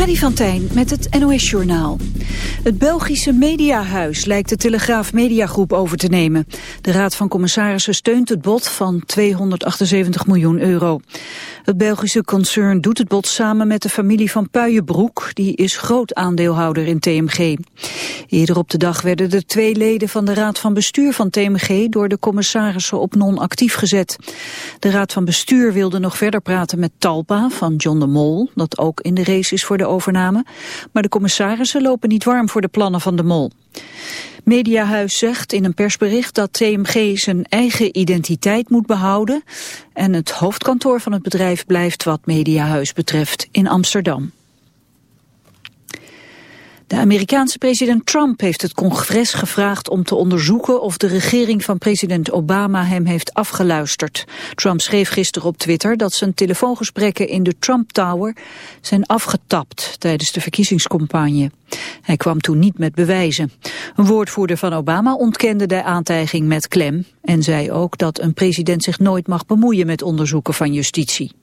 Freddy van Tijn met het NOS-journaal. Het Belgische Mediahuis lijkt de Telegraaf Mediagroep over te nemen. De Raad van Commissarissen steunt het bod van 278 miljoen euro. Het Belgische concern doet het bod samen met de familie van Puijenbroek. Die is groot aandeelhouder in TMG. Eerder op de dag werden de twee leden van de Raad van Bestuur van TMG... door de commissarissen op non-actief gezet. De Raad van Bestuur wilde nog verder praten met Talpa van John de Mol... dat ook in de race is voor de overname. Maar de commissarissen lopen niet warm voor de plannen van de Mol. Mediahuis zegt in een persbericht dat TMG zijn eigen identiteit moet behouden en het hoofdkantoor van het bedrijf blijft wat Mediahuis betreft in Amsterdam. De Amerikaanse president Trump heeft het congres gevraagd om te onderzoeken of de regering van president Obama hem heeft afgeluisterd. Trump schreef gisteren op Twitter dat zijn telefoongesprekken in de Trump Tower zijn afgetapt tijdens de verkiezingscampagne. Hij kwam toen niet met bewijzen. Een woordvoerder van Obama ontkende de aantijging met klem en zei ook dat een president zich nooit mag bemoeien met onderzoeken van justitie.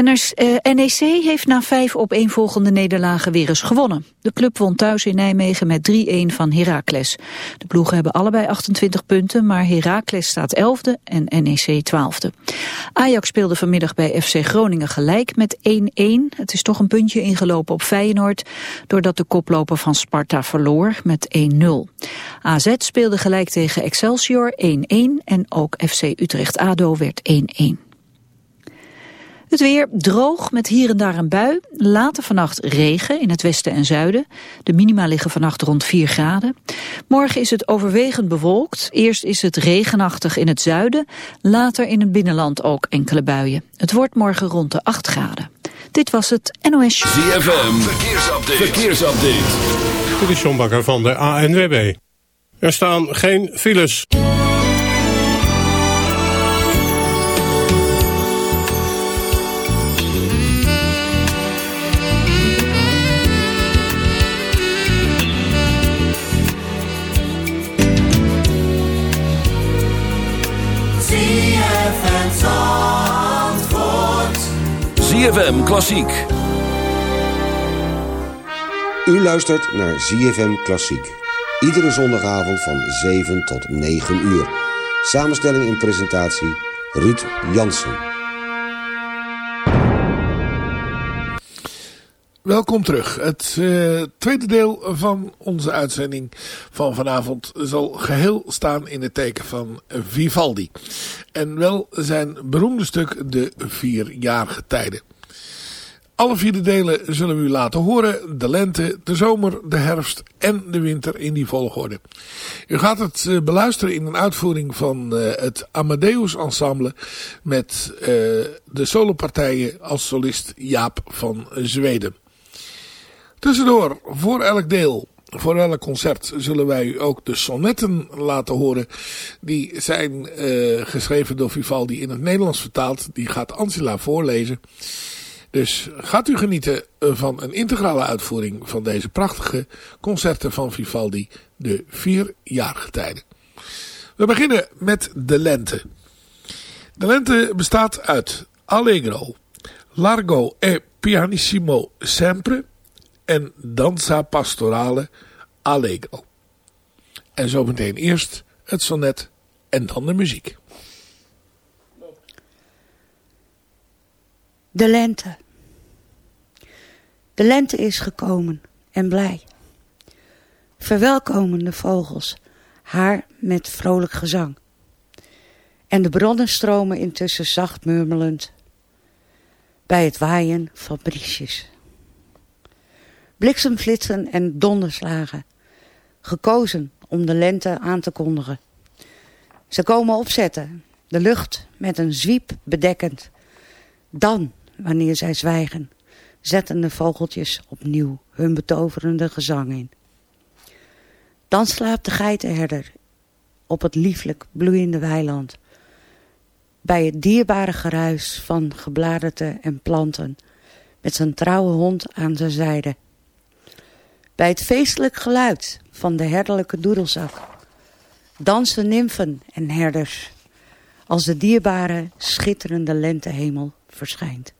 NEC eh, heeft na vijf opeenvolgende nederlagen weer eens gewonnen. De club won thuis in Nijmegen met 3-1 van Heracles. De ploegen hebben allebei 28 punten, maar Heracles staat 11e en NEC 12e. Ajax speelde vanmiddag bij FC Groningen gelijk met 1-1. Het is toch een puntje ingelopen op Feyenoord, doordat de koploper van Sparta verloor met 1-0. AZ speelde gelijk tegen Excelsior 1-1 en ook FC Utrecht-ADO werd 1-1. Het weer droog met hier en daar een bui. Later vannacht regen in het westen en zuiden. De minima liggen vannacht rond 4 graden. Morgen is het overwegend bewolkt. Eerst is het regenachtig in het zuiden. Later in het binnenland ook enkele buien. Het wordt morgen rond de 8 graden. Dit was het NOS ZFM, verkeersupdate. verkeersupdate. Dit is John Bakker van de ANWB. Er staan geen files. ZFM Klassiek. U luistert naar ZFM Klassiek. Iedere zondagavond van 7 tot 9 uur. Samenstelling en presentatie Ruud Jansen. Welkom terug. Het uh, tweede deel van onze uitzending van vanavond zal geheel staan in het teken van Vivaldi. En wel zijn beroemde stuk De Vierjarige Tijden. Alle vier de delen zullen we u laten horen. De lente, de zomer, de herfst en de winter in die volgorde. U gaat het uh, beluisteren in een uitvoering van uh, het Amadeus Ensemble. Met uh, de solopartijen als solist Jaap van Zweden. Tussendoor, voor elk deel, voor elk concert zullen wij u ook de sonnetten laten horen. Die zijn geschreven door Vivaldi in het Nederlands vertaald. Die gaat Angela voorlezen. Dus gaat u genieten van een integrale uitvoering van deze prachtige concerten van Vivaldi, de vier jaargetijden. We beginnen met de lente. De lente bestaat uit Allegro, Largo e Pianissimo Sempre en Danza Pastorale Allegro. En zometeen eerst het sonnet en dan de muziek. De lente. De lente is gekomen en blij. Verwelkomen de vogels haar met vrolijk gezang. En de bronnen stromen intussen zacht murmelend bij het waaien van briesjes. Bliksemflitsen en donderslagen, gekozen om de lente aan te kondigen. Ze komen opzetten, de lucht met een zwiep bedekkend. Dan, wanneer zij zwijgen, zetten de vogeltjes opnieuw hun betoverende gezang in. Dan slaapt de geitenherder op het lieflijk bloeiende weiland. Bij het dierbare geruis van gebladerte en planten, met zijn trouwe hond aan zijn zijde. Bij het feestelijk geluid van de herderlijke doedelzak dansen nymfen en herders, als de dierbare schitterende lentehemel verschijnt.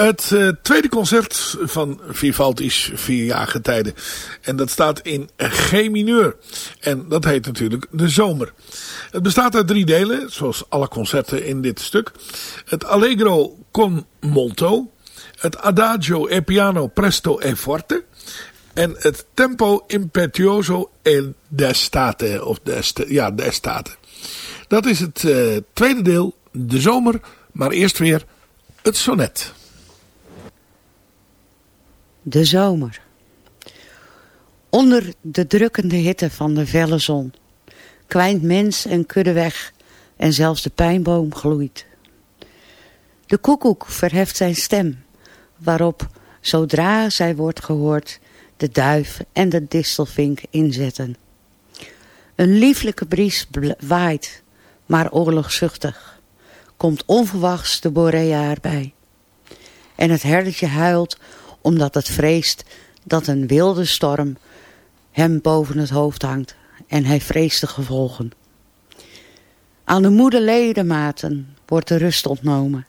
Het uh, tweede concert van Vivaldi's vier tijden. En dat staat in G mineur. En dat heet natuurlijk De Zomer. Het bestaat uit drie delen, zoals alle concerten in dit stuk. Het Allegro con molto. Het Adagio e piano presto e forte. En het Tempo impetuoso e d'estate. Of d'estate, ja, d'estate. Dat is het uh, tweede deel, De Zomer. Maar eerst weer het sonnet. De zomer. Onder de drukkende hitte van de felle zon kwijnt mens en kudde weg en zelfs de pijnboom gloeit. De koekoek verheft zijn stem, waarop, zodra zij wordt gehoord, de duif en de distelvink inzetten. Een lieflijke bries waait, maar oorlogzuchtig, komt onverwachts de borea erbij. En het herdertje huilt omdat het vreest dat een wilde storm hem boven het hoofd hangt en hij vreest de gevolgen. Aan de moede ledematen wordt de rust ontnomen.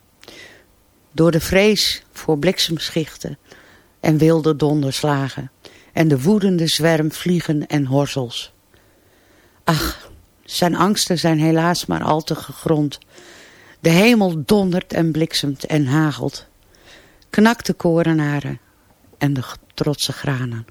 Door de vrees voor bliksemschichten en wilde donderslagen en de woedende zwerm vliegen en horzels. Ach, zijn angsten zijn helaas maar al te gegrond. De hemel dondert en bliksemt en hagelt. Knakt de korenaren en de trotse granen.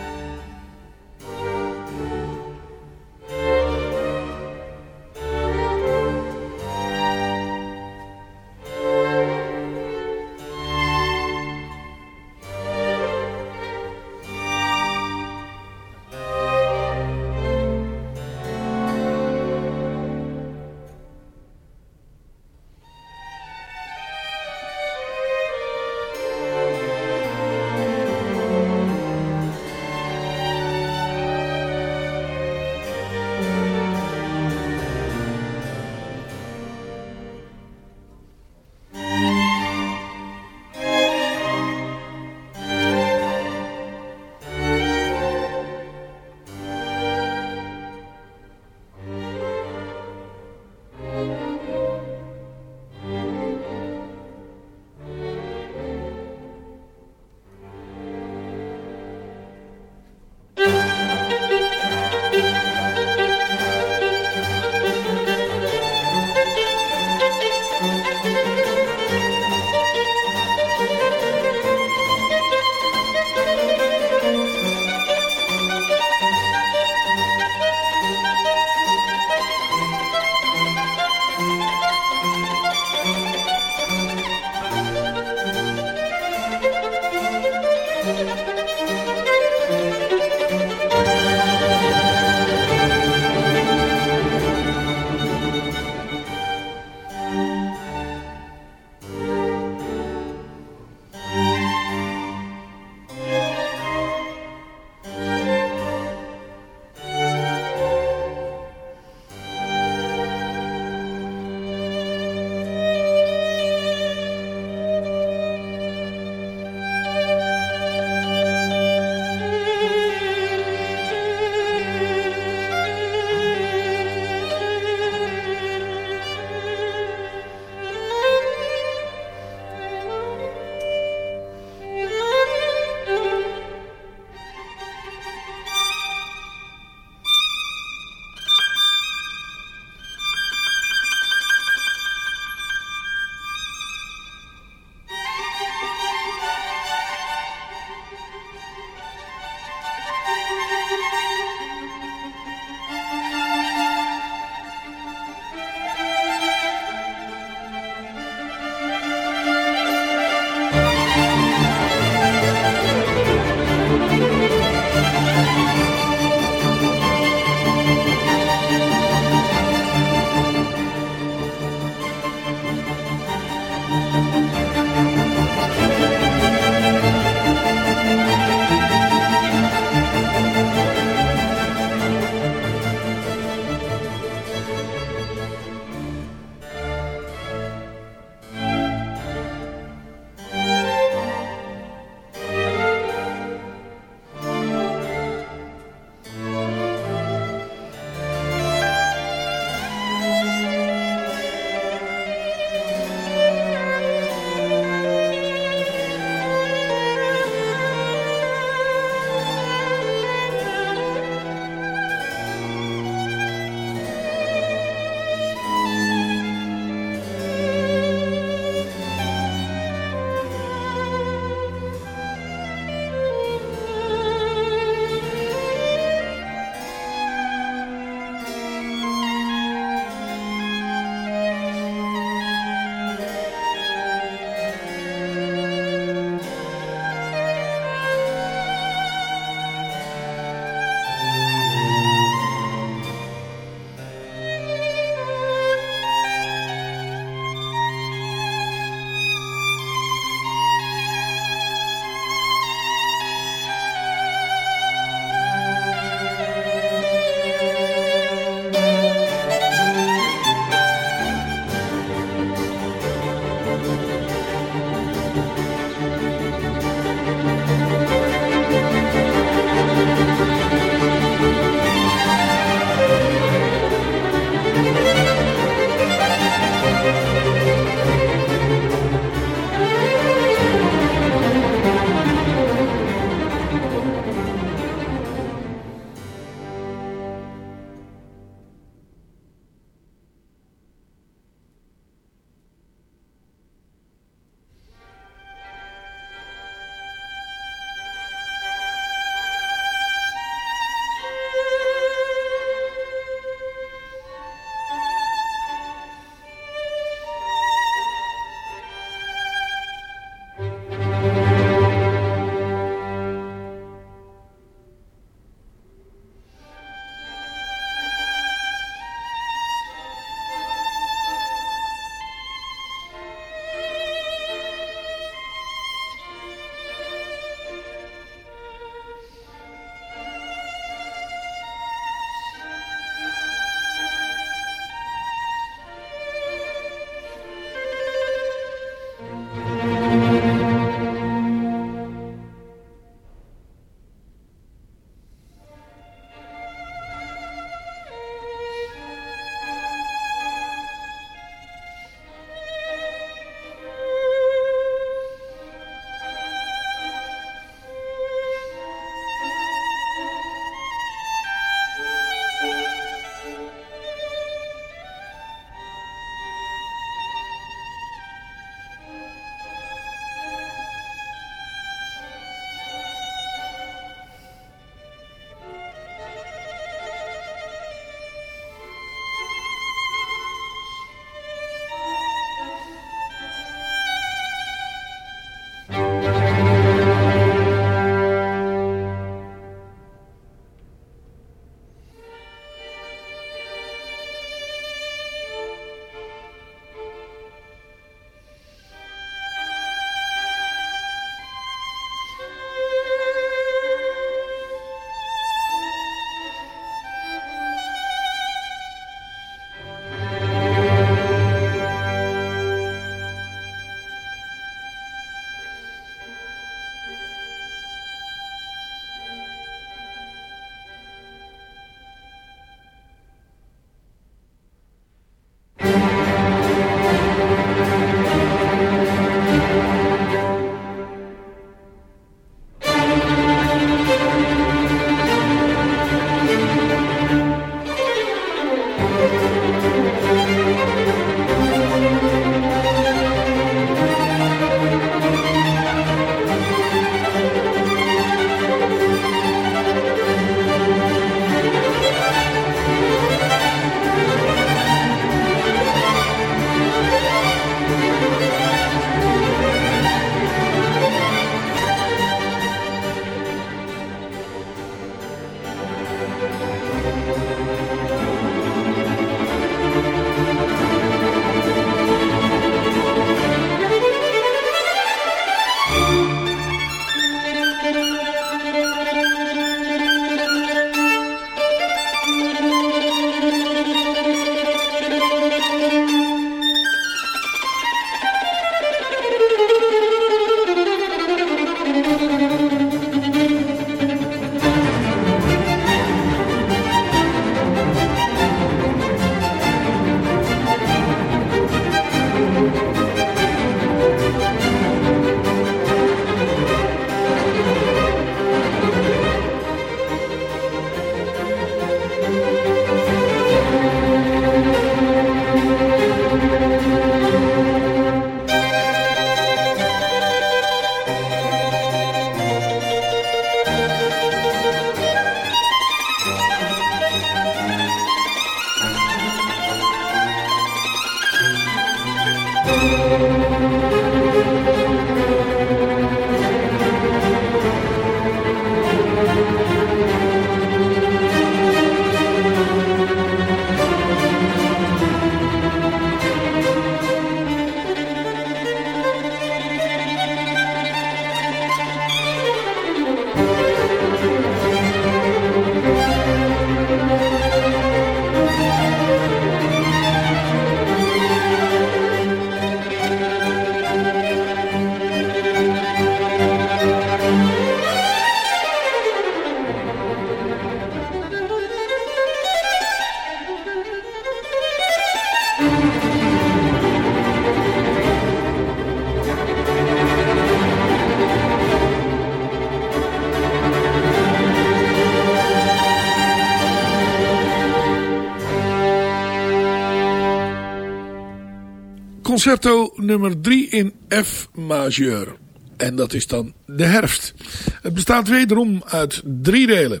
Concerto nummer 3 in F majeur. En dat is dan de herfst. Het bestaat wederom uit drie delen.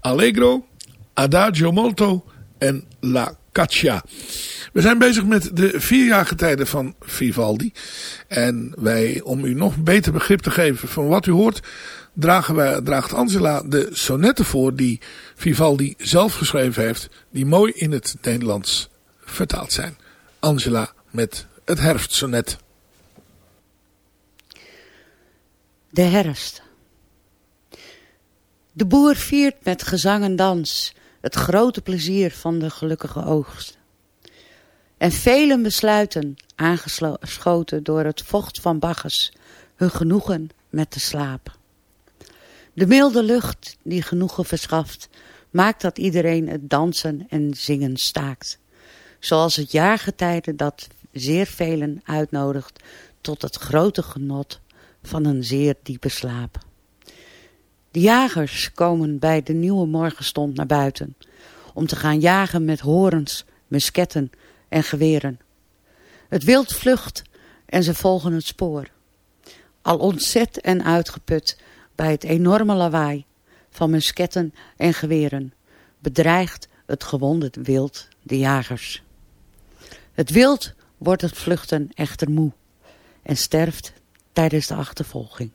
Allegro, Adagio molto en La Caccia. We zijn bezig met de vierjarige tijden van Vivaldi. En wij, om u nog beter begrip te geven van wat u hoort, dragen wij, draagt Angela de sonetten voor die Vivaldi zelf geschreven heeft. Die mooi in het Nederlands vertaald zijn. Angela met het herfstsonnet. De herfst. De boer viert met gezang en dans het grote plezier van de gelukkige oogst. En velen besluiten, aangeschoten door het vocht van Bacchus, hun genoegen met te slapen. De milde lucht die genoegen verschaft, maakt dat iedereen het dansen en zingen staakt. Zoals het jaargetijde dat zeer velen uitnodigt tot het grote genot van een zeer diepe slaap. De jagers komen bij de nieuwe morgenstond naar buiten, om te gaan jagen met horens, musketten en geweren. Het wild vlucht en ze volgen het spoor. Al ontzet en uitgeput bij het enorme lawaai van musketten en geweren, bedreigt het gewonde wild de jagers. Het wild wordt het vluchten echter moe en sterft tijdens de achtervolging.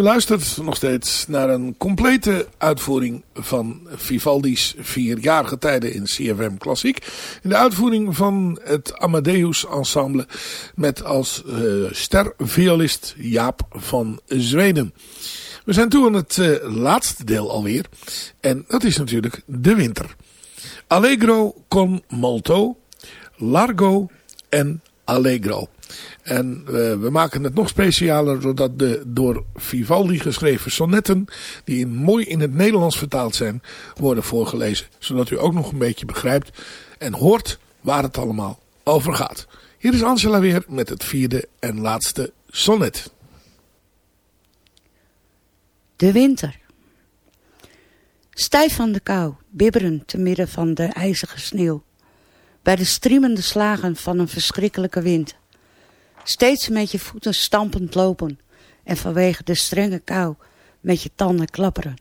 U luistert nog steeds naar een complete uitvoering van Vivaldi's vierjarige tijden in CFM Klassiek. In de uitvoering van het Amadeus Ensemble met als uh, sterviolist Jaap van Zweden. We zijn toe aan het uh, laatste deel alweer. En dat is natuurlijk de winter. Allegro con molto, largo en allegro. En uh, we maken het nog specialer doordat de door Vivaldi geschreven sonnetten, die mooi in het Nederlands vertaald zijn, worden voorgelezen. Zodat u ook nog een beetje begrijpt en hoort waar het allemaal over gaat. Hier is Angela weer met het vierde en laatste sonnet. De winter. Stijf van de kou, bibberend te midden van de ijzige sneeuw. Bij de striemende slagen van een verschrikkelijke wind. Steeds met je voeten stampend lopen en vanwege de strenge kou met je tanden klapperen.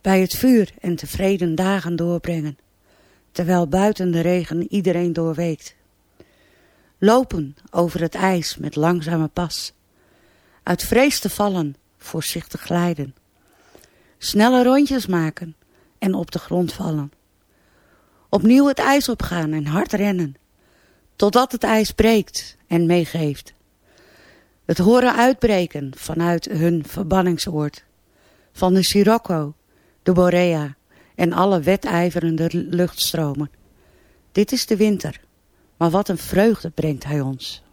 Bij het vuur en tevreden dagen doorbrengen, terwijl buiten de regen iedereen doorweekt. Lopen over het ijs met langzame pas. Uit vrees te vallen, voorzichtig glijden. Snelle rondjes maken en op de grond vallen. Opnieuw het ijs opgaan en hard rennen totdat het ijs breekt en meegeeft. Het horen uitbreken vanuit hun verbanningsoord, van de Sirocco, de Borea en alle wedijverende luchtstromen. Dit is de winter, maar wat een vreugde brengt hij ons.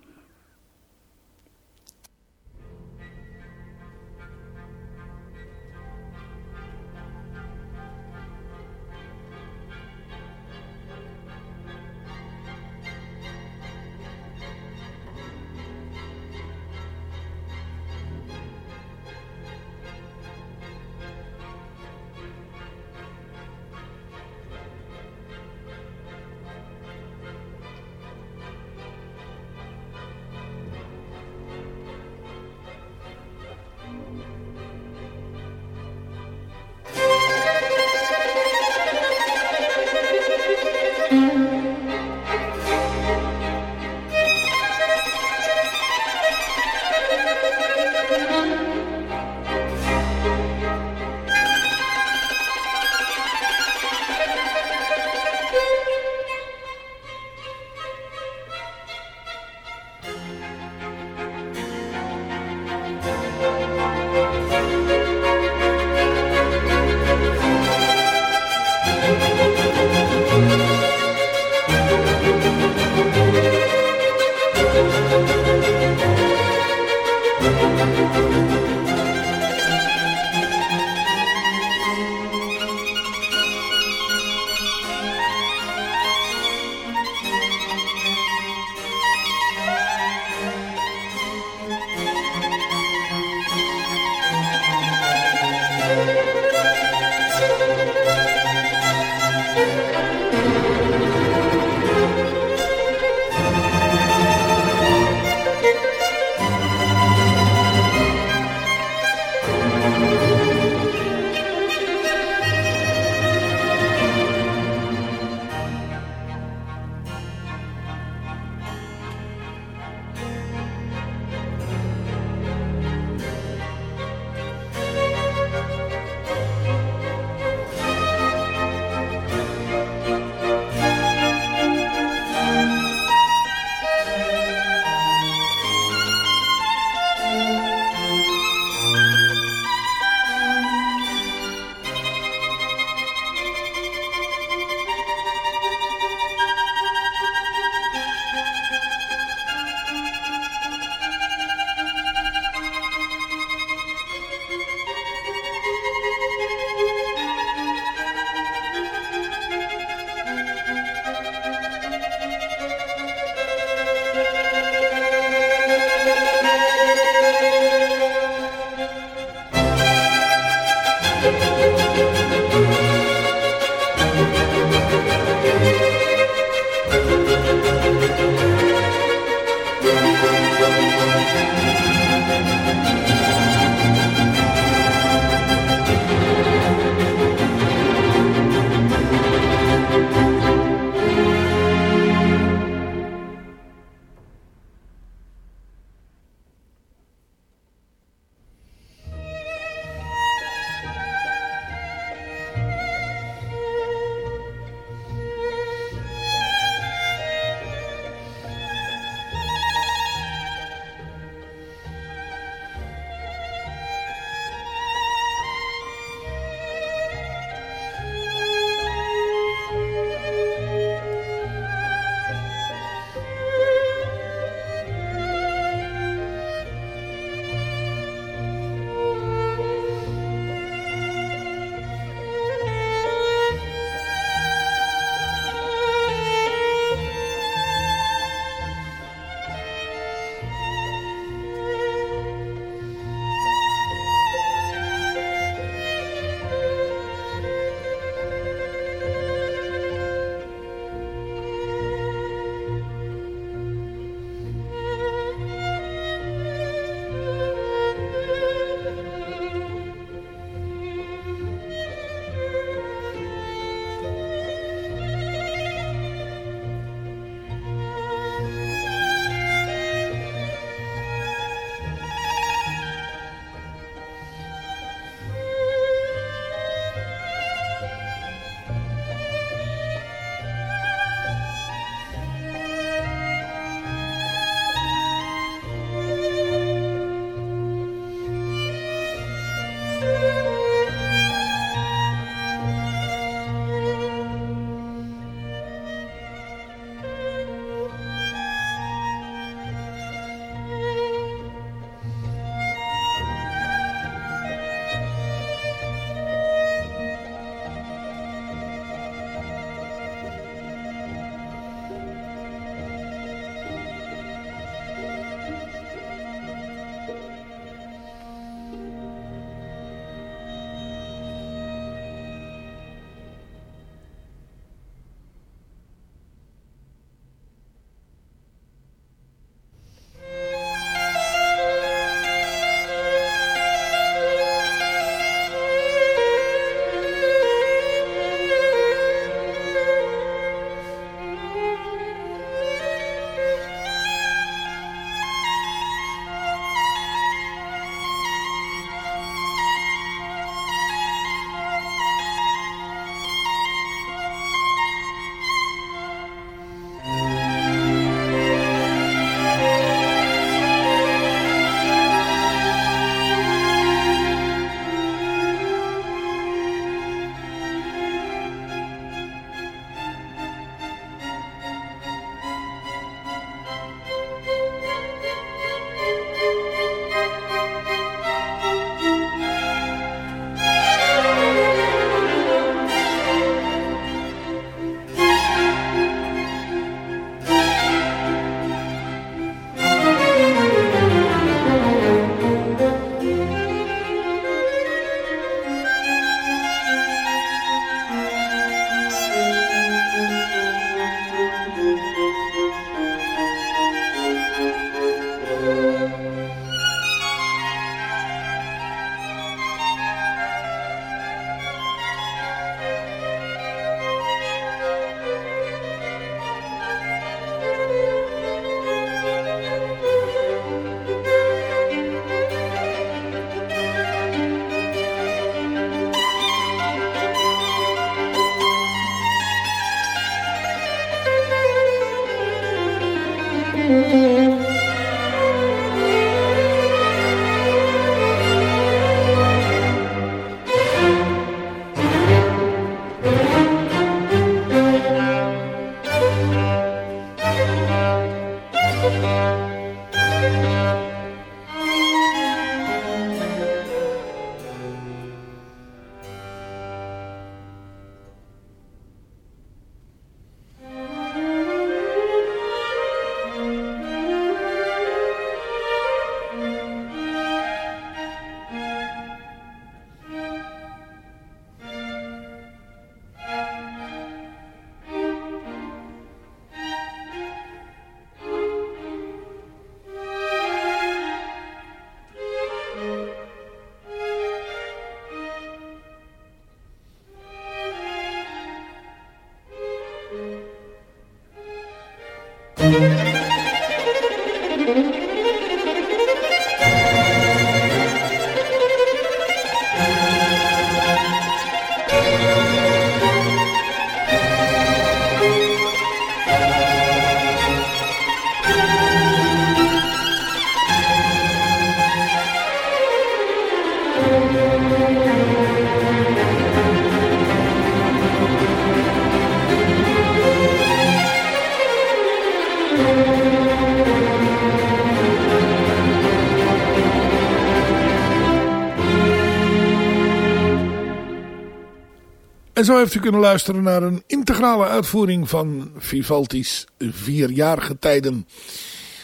En zo heeft u kunnen luisteren naar een integrale uitvoering van Vivaldi's vierjarige tijden.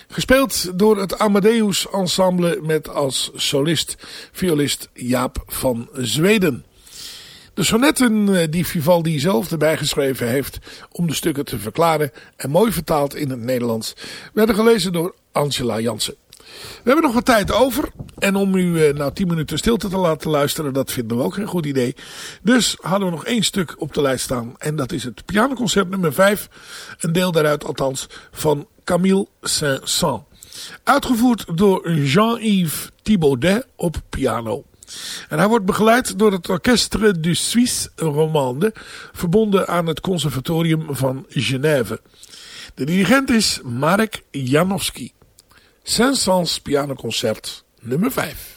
Gespeeld door het Amadeus Ensemble met als solist, violist Jaap van Zweden. De sonnetten eh, die Vivaldi zelf erbij geschreven heeft om de stukken te verklaren en mooi vertaald in het Nederlands, werden gelezen door Angela Jansen. We hebben nog wat tijd over. En om u eh, nou 10 minuten stilte te laten luisteren, dat vinden we ook geen goed idee. Dus hadden we nog één stuk op de lijst staan. En dat is het pianoconcert nummer 5. Een deel daaruit althans van Camille Saint-Saëns. Uitgevoerd door Jean-Yves Thibaudet op piano. En hij wordt begeleid door het Orchestre du Suisse Romande, verbonden aan het Conservatorium van Genève. De dirigent is Marek Janowski. Saint-Saëns pianoconcert nummer 5.